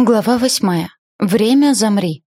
Глава восьмая. Время замри.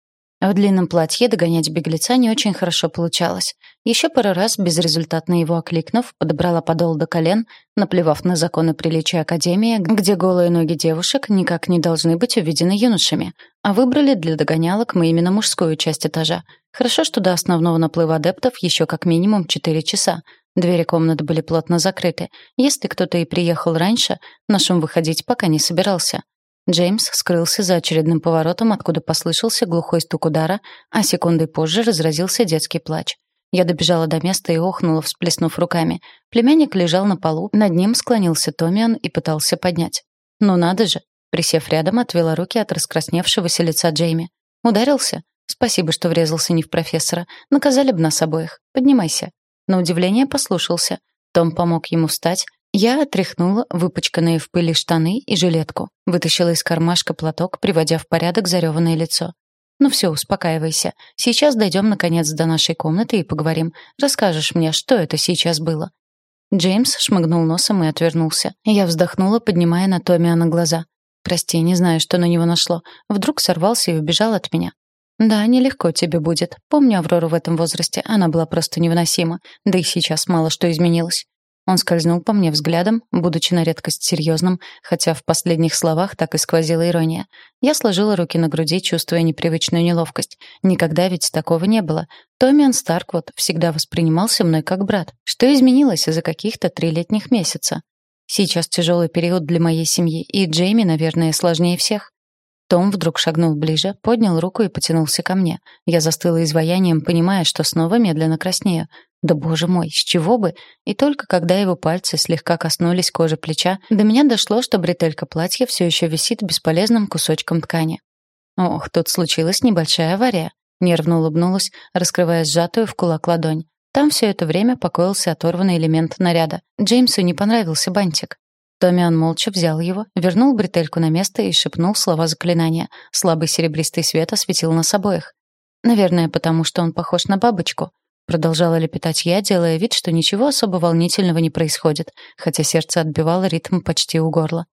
В длинном платье догонять беглеца не очень хорошо получалось. Еще пару раз, безрезультатно его окликнув, подобрала подол до колен, наплевав на законы приличия Академии, где голые ноги девушек никак не должны быть увидены юношами, а выбрали для догонялок мы именно мужскую часть этажа. Хорошо, что до основного наплыва адептов еще как минимум четыре часа. Двери комнат были плотно закрыты. Если кто-то и приехал раньше, на шум выходить пока не собирался. Джеймс скрылся за очередным поворотом, откуда послышался глухой стук удара, а секундой позже разразился детский плач. Я добежала до места и охнула, всплеснув руками. Племянник лежал на полу, над ним склонился Томиан и пытался поднять. «Ну надо же!» Присев рядом, отвела руки от раскрасневшегося лица Джейми. «Ударился? Спасибо, что врезался не в профессора. Наказали бы нас обоих. Поднимайся». На удивление послушался. Том помог ему встать, я отряхнула выпачканные в пыли штаны и жилетку, вытащила из кармашка платок, приводя в порядок зареванное лицо. «Ну все, успокаивайся. Сейчас дойдем, наконец, до нашей комнаты и поговорим. Расскажешь мне, что это сейчас было?» Джеймс шмыгнул носом и отвернулся. Я вздохнула, поднимая на Томиана глаза. «Прости, не знаю, что на него нашло. Вдруг сорвался и убежал от меня». «Да, нелегко тебе будет. Помню Аврору в этом возрасте. Она была просто невыносима. Да и сейчас мало что изменилось. Он скользнул по мне взглядом, будучи на редкость серьезным, хотя в последних словах так и сквозила ирония. Я сложила руки на груди, чувствуя непривычную неловкость. Никогда ведь такого не было. Томиан Старквуд всегда воспринимался мной как брат. Что изменилось за каких-то три летних месяца? Сейчас тяжелый период для моей семьи, и Джейми, наверное, сложнее всех. Том вдруг шагнул ближе, поднял руку и потянулся ко мне. Я застыла изваянием, понимая, что снова медленно краснею. Да боже мой, с чего бы? И только когда его пальцы слегка коснулись кожи плеча, до меня дошло, что бретелька платья все еще висит бесполезным кусочком ткани. Ох, тут случилась небольшая авария. Нервно улыбнулась, раскрывая сжатую в кулак ладонь. Там все это время покоился оторванный элемент наряда. Джеймсу не понравился бантик. Томиан молча взял его, вернул бретельку на место и шепнул слова заклинания. Слабый серебристый свет осветил нас обоих. Наверное, потому что он похож на бабочку. Продолжала лепетать я, делая вид, что ничего особо волнительного не происходит, хотя сердце отбивало ритм почти у горла.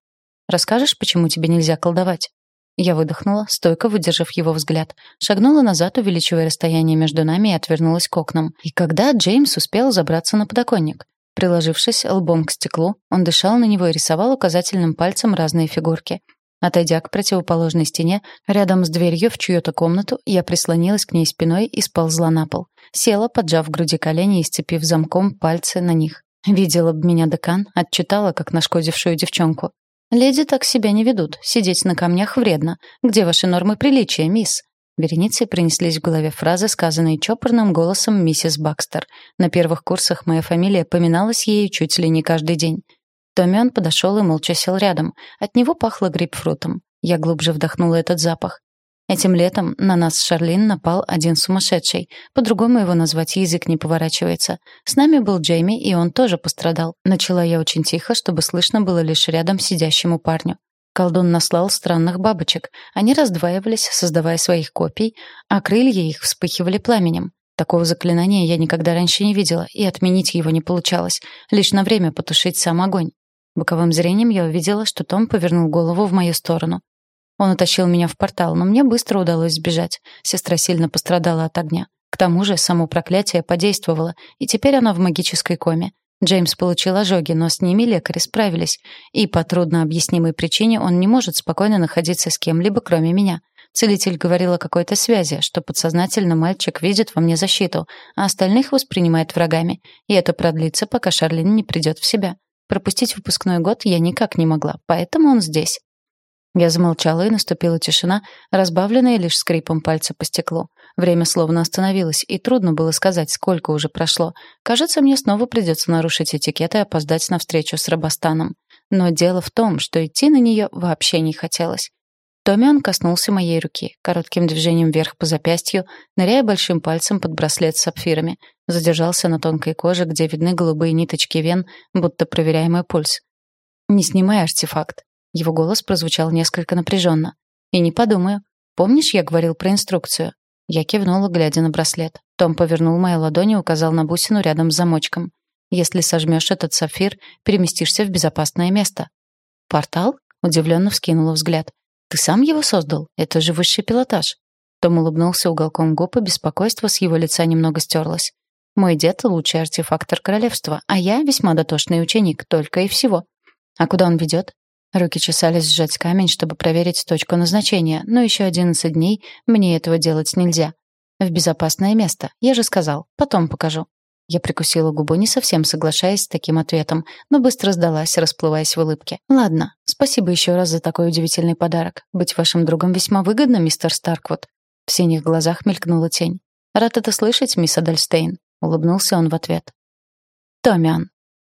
«Расскажешь, почему тебе нельзя колдовать?» Я выдохнула, стойко выдержав его взгляд, шагнула назад, увеличивая расстояние между нами и отвернулась к окнам. И когда Джеймс успел забраться на подоконник? Приложившись лбом к стеклу, он дышал на него и рисовал указательным пальцем разные фигурки. Отойдя к противоположной стене, рядом с дверью в чью-то комнату, я прислонилась к ней спиной и сползла на пол. Села, поджав груди колени и сцепив замком пальцы на них. Видела бы меня декан, отчитала, как нашкодившую девчонку. «Леди так себя не ведут. Сидеть на камнях вредно. Где ваши нормы приличия, мисс?» Вереницей принеслись в голове фразы, сказанные чопорным голосом миссис Бакстер. На первых курсах моя фамилия поминалась ею чуть ли не каждый день. Томиан подошел и молча сел рядом. От него пахло грейпфрутом. Я глубже вдохнула этот запах. Этим летом на нас с Шарлин напал один сумасшедший. По-другому его назвать язык не поворачивается. С нами был Джейми, и он тоже пострадал. Начала я очень тихо, чтобы слышно было лишь рядом сидящему парню. Колдун наслал странных бабочек. Они раздваивались, создавая своих копий, а крылья их вспыхивали пламенем. Такого заклинания я никогда раньше не видела, и отменить его не получалось. Лишь на время потушить сам огонь. Боковым зрением я увидела, что Том повернул голову в мою сторону. Он утащил меня в портал, но мне быстро удалось сбежать. Сестра сильно пострадала от огня. К тому же само проклятие подействовало, и теперь она в магической коме. Джеймс получил ожоги, но с ними лекари справились, и по труднообъяснимой причине он не может спокойно находиться с кем-либо, кроме меня. Целитель говорил о какой-то связи, что подсознательно мальчик видит во мне защиту, а остальных воспринимает врагами, и это продлится, пока Шарлин не придет в себя. Пропустить выпускной год я никак не могла, поэтому он здесь. Я замолчала, и наступила тишина, разбавленная лишь скрипом пальца по стеклу. Время словно остановилось, и трудно было сказать, сколько уже прошло. Кажется, мне снова придется нарушить этикет и опоздать на встречу с Рабастаном. Но дело в том, что идти на нее вообще не хотелось. Томиан коснулся моей руки, коротким движением вверх по запястью, ныряя большим пальцем под браслет с сапфирами. Задержался на тонкой коже, где видны голубые ниточки вен, будто проверяя пульс. «Не снимай артефакт», его голос прозвучал несколько напряженно. «И не подумаю. Помнишь, я говорил про инструкцию?» Я кивнула, глядя на браслет. Том повернул мою ладонь и указал на бусину рядом с замочком. «Если сожмешь этот сапфир, переместишься в безопасное место». «Портал?» — удивленно вскинула взгляд. Ты сам его создал? Это же высший пилотаж. Том улыбнулся уголком губ, и беспокойство с его лица немного стерлось. Мой дед — лучший артефактор королевства, а я весьма дотошный ученик, только и всего. А куда он ведет? Руки чесались сжать камень, чтобы проверить точку назначения, но еще одиннадцать дней мне этого делать нельзя. В безопасное место, я же сказал, потом покажу. Я прикусила губу, не совсем соглашаясь с таким ответом, но быстро сдалась, расплываясь в улыбке. «Ладно, спасибо еще раз за такой удивительный подарок. Быть вашим другом весьма выгодно, мистер Старквуд». В синих глазах мелькнула тень. «Рад это слышать, мисс Адельстейн», — улыбнулся он в ответ. «Томиан,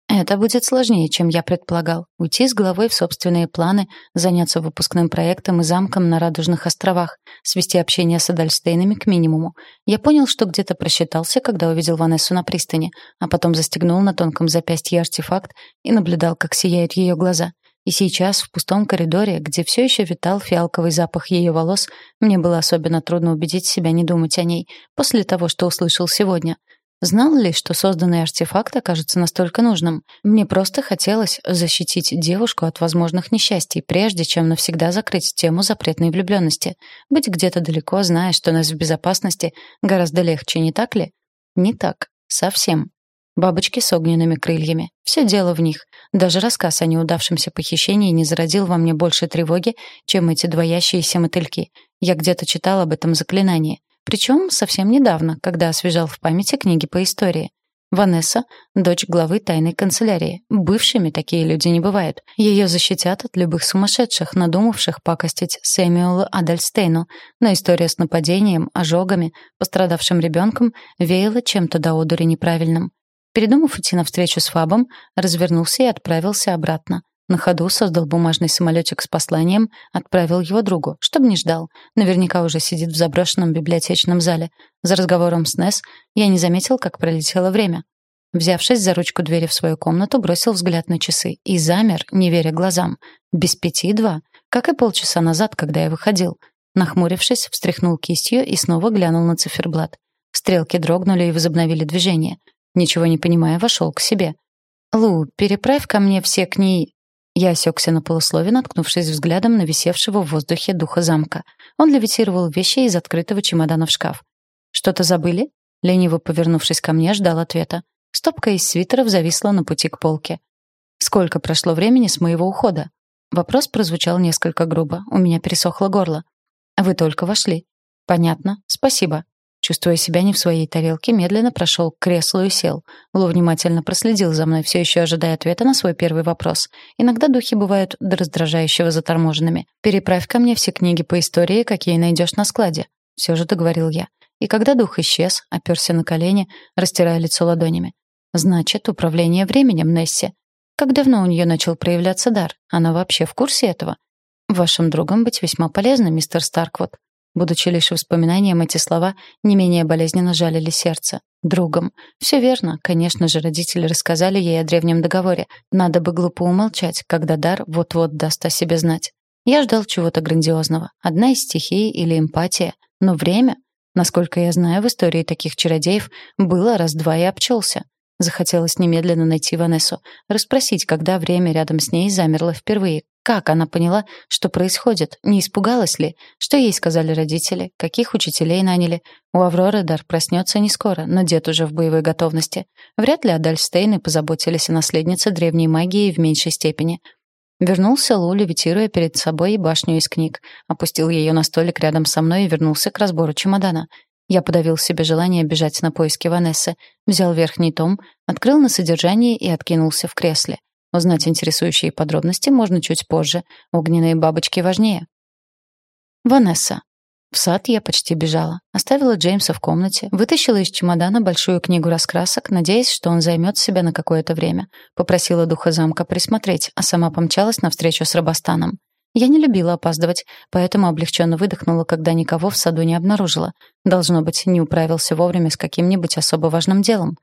это будет сложнее, чем я предполагал. Уйти с головой в собственные планы, заняться выпускным проектом и замком на Радужных островах, свести общение с Адальстейнами к минимуму. Я понял, что где-то просчитался, когда увидел Ванессу на пристани, а потом застегнул на тонком запястье артефакт и наблюдал, как сияют ее глаза. И сейчас, в пустом коридоре, где все еще витал фиалковый запах ее волос, мне было особенно трудно убедить себя не думать о ней, после того, что услышал сегодня — Знал ли, что созданный артефакт окажется настолько нужным? Мне просто хотелось защитить девушку от возможных несчастий, прежде чем навсегда закрыть тему запретной влюбленности. Быть где-то далеко, зная, что нас в безопасности, гораздо легче, не так ли? Не так. Совсем. Бабочки с огненными крыльями. Все дело в них. Даже рассказ о неудавшемся похищении не зародил во мне больше тревоги, чем эти двоящиеся мотыльки. Я где-то читал об этом заклинании. Причем совсем недавно, когда освежал в памяти книги по истории. Ванесса — дочь главы тайной канцелярии. Бывшими такие люди не бывают. Ее защитят от любых сумасшедших, надумавших пакостить Сэмюэлу Адельстейну. Но история с нападением, ожогами, пострадавшим ребенком веяла чем-то до одури неправильным. Передумав идти навстречу с Фабом, развернулся и отправился обратно. На ходу создал бумажный самолетик с посланием, отправил его другу, чтобы не ждал. Наверняка уже сидит в заброшенном библиотечном зале. За разговором с Несс я не заметил, как пролетело время. Взявшись за ручку двери в свою комнату, бросил взгляд на часы и замер, не веря глазам. Без пяти два, как и полчаса назад, когда я выходил. Нахмурившись, встряхнул кистью и снова глянул на циферблат. Стрелки дрогнули и возобновили движение. Ничего не понимая, вошел к себе. «Лу, переправь ко мне все книги...» Я осекся на полуслове, наткнувшись взглядом на висевшего в воздухе духа замка. Он левитировал вещи из открытого чемодана в шкаф. «Что-то забыли?» Лениво повернувшись ко мне, ждал ответа. Стопка из свитеров зависла на пути к полке. «Сколько прошло времени с моего ухода?» Вопрос прозвучал несколько грубо. У меня пересохло горло. «Вы только вошли». «Понятно. Спасибо». Чувствуя себя не в своей тарелке, медленно прошел к креслу и сел. Лу внимательно проследил за мной, все еще ожидая ответа на свой первый вопрос. Иногда духи бывают до раздражающего заторможенными. «Переправь ко мне все книги по истории, какие найдешь на складе», — все же договорил я. И когда дух исчез, оперся на колени, растирая лицо ладонями. «Значит, управление временем, Несси. Как давно у нее начал проявляться дар? Она вообще в курсе этого?» «Вашим другом быть весьма полезно, мистер Старквуд», Будучи лишь воспоминанием, эти слова не менее болезненно жалили сердце. Другом. Все верно. Конечно же, родители рассказали ей о древнем договоре. Надо бы глупо умолчать, когда дар вот-вот даст о себе знать. Я ждал чего-то грандиозного. Одна из стихий или эмпатия. Но время, насколько я знаю, в истории таких чародеев было раз-два и обчелся. Захотелось немедленно найти Ванессу, расспросить, когда время рядом с ней замерло впервые. Как она поняла, что происходит? Не испугалась ли? Что ей сказали родители? Каких учителей наняли? У Авроры дар проснется не скоро, но дед уже в боевой готовности. Вряд ли Адальстейны позаботились о наследнице древней магии в меньшей степени. Вернулся Лу, левитируя перед собой башню из книг, опустил ее на столик рядом со мной и вернулся к разбору чемодана. Я подавил себе желание бежать на поиски Ванессы, взял верхний том, открыл на содержание и откинулся в кресле. Узнать интересующие подробности можно чуть позже. Огненные бабочки важнее. Ванесса. В сад я почти бежала. Оставила Джеймса в комнате, вытащила из чемодана большую книгу раскрасок, надеясь, что он займет себя на какое-то время. Попросила духа замка присмотреть, а сама помчалась навстречу с Робостаном. Я не любила опаздывать, поэтому облегченно выдохнула, когда никого в саду не обнаружила. Должно быть, не управился вовремя с каким-нибудь особо важным делом.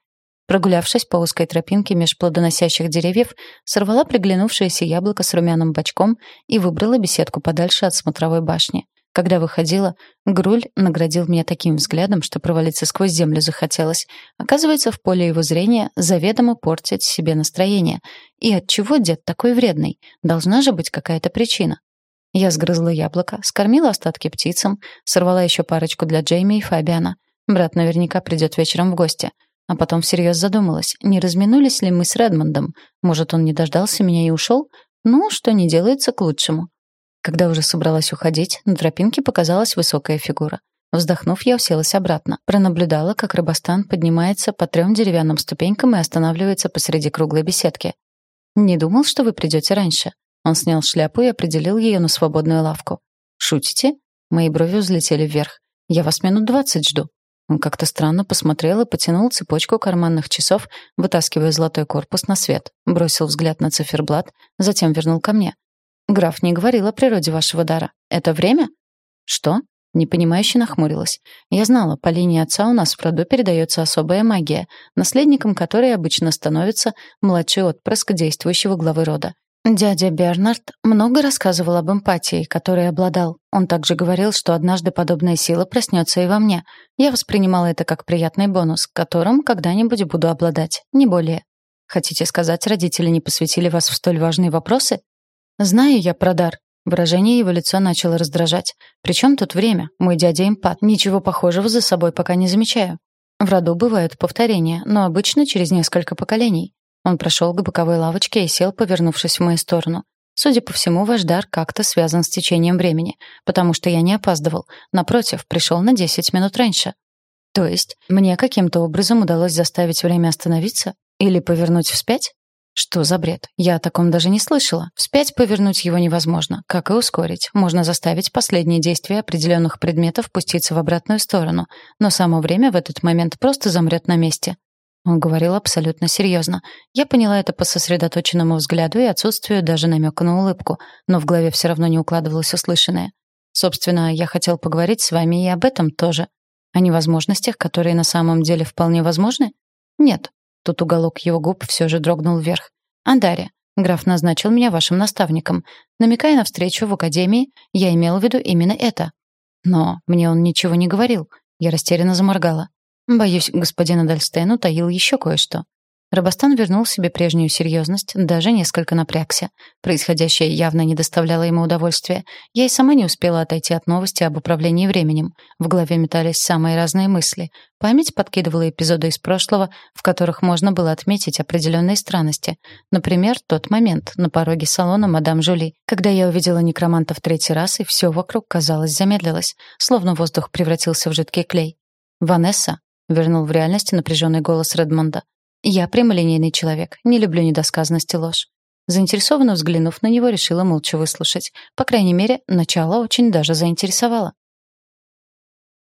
Прогулявшись по узкой тропинке меж плодоносящих деревьев, сорвала приглянувшееся яблоко с румяным бочком и выбрала беседку подальше от смотровой башни. Когда выходила, Груль наградил меня таким взглядом, что провалиться сквозь землю захотелось. Оказывается, в поле его зрения заведомо портить себе настроение. И от чего дед такой вредный? Должна же быть какая-то причина. Я сгрызла яблоко, скормила остатки птицам, сорвала еще парочку для Джейми и Фабиана. Брат наверняка придет вечером в гости. А потом всерьез задумалась, не разминулись ли мы с Редмондом. Может, он не дождался меня и ушел? Ну, что не делается к лучшему. Когда уже собралась уходить, на тропинке показалась высокая фигура. Вздохнув, я уселась обратно. Пронаблюдала, как Рыбостан поднимается по трем деревянным ступенькам и останавливается посреди круглой беседки. «Не думал, что вы придете раньше». Он снял шляпу и определил ее на свободную лавку. «Шутите?» Мои брови взлетели вверх. «Я вас минут двадцать жду». Он как-то странно посмотрел и потянул цепочку карманных часов, вытаскивая золотой корпус на свет. Бросил взгляд на циферблат, затем вернул ко мне. «Граф не говорил о природе вашего дара. Это время?» «Что?» Непонимающе нахмурилась. Я знала, по линии отца у нас в роду передается особая магия, наследником которой обычно становится младший отпрыск действующего главы рода. Дядя Бернард много рассказывал об эмпатии, которой обладал. Он также говорил, что однажды подобная сила проснется и во мне. Я воспринимала это как приятный бонус, которым когда-нибудь буду обладать, не более. Хотите сказать, родители не посвятили вас в столь важные вопросы? Знаю я про дар, Выражение его лица начало раздражать. «Причем тут время? Мой дядя импат. Ничего похожего за собой пока не замечаю. В роду бывают повторения, но обычно через несколько поколений». Он прошел к боковой лавочке и сел, повернувшись в мою сторону. Судя по всему, ваш дар как-то связан с течением времени, потому что я не опаздывал. Напротив, пришел на 10 минут раньше. То есть, мне каким-то образом удалось заставить время остановиться? Или повернуть вспять? Что за бред? Я о таком даже не слышала. Вспять повернуть его невозможно, как и ускорить. Можно заставить последние действия определенных предметов пуститься в обратную сторону, но само время в этот момент просто замрет на месте. Он говорил абсолютно серьезно. Я поняла это по сосредоточенному взгляду и отсутствию даже намека на улыбку, но в голове все равно не укладывалось услышанное. Собственно, я хотел поговорить с вами и об этом тоже. О невозможностях, которые на самом деле вполне возможны? Нет, Тут уголок его губ все же дрогнул вверх. «Андария, граф назначил меня вашим наставником. Намекая на встречу в академии, я имел в виду именно это. Но мне он ничего не говорил. Я растерянно заморгала. Боюсь, господин Адальстейн утаил еще кое-что. Робостан вернул себе прежнюю серьезность, даже несколько напрягся. Происходящее явно не доставляло ему удовольствия. Я и сама не успела отойти от новости об управлении временем. В голове метались самые разные мысли. Память подкидывала эпизоды из прошлого, в которых можно было отметить определенные странности. Например, тот момент на пороге салона мадам Жули, когда я увидела некроманта в третий раз, и все вокруг, казалось, замедлилось, словно воздух превратился в жидкий клей. «Ванесса», — вернул в реальность напряженный голос Редмонда. Я прямолинейный человек, не люблю недосказанность и ложь. Заинтересованно взглянув на него, решила молча выслушать. По крайней мере, начало очень даже заинтересовало.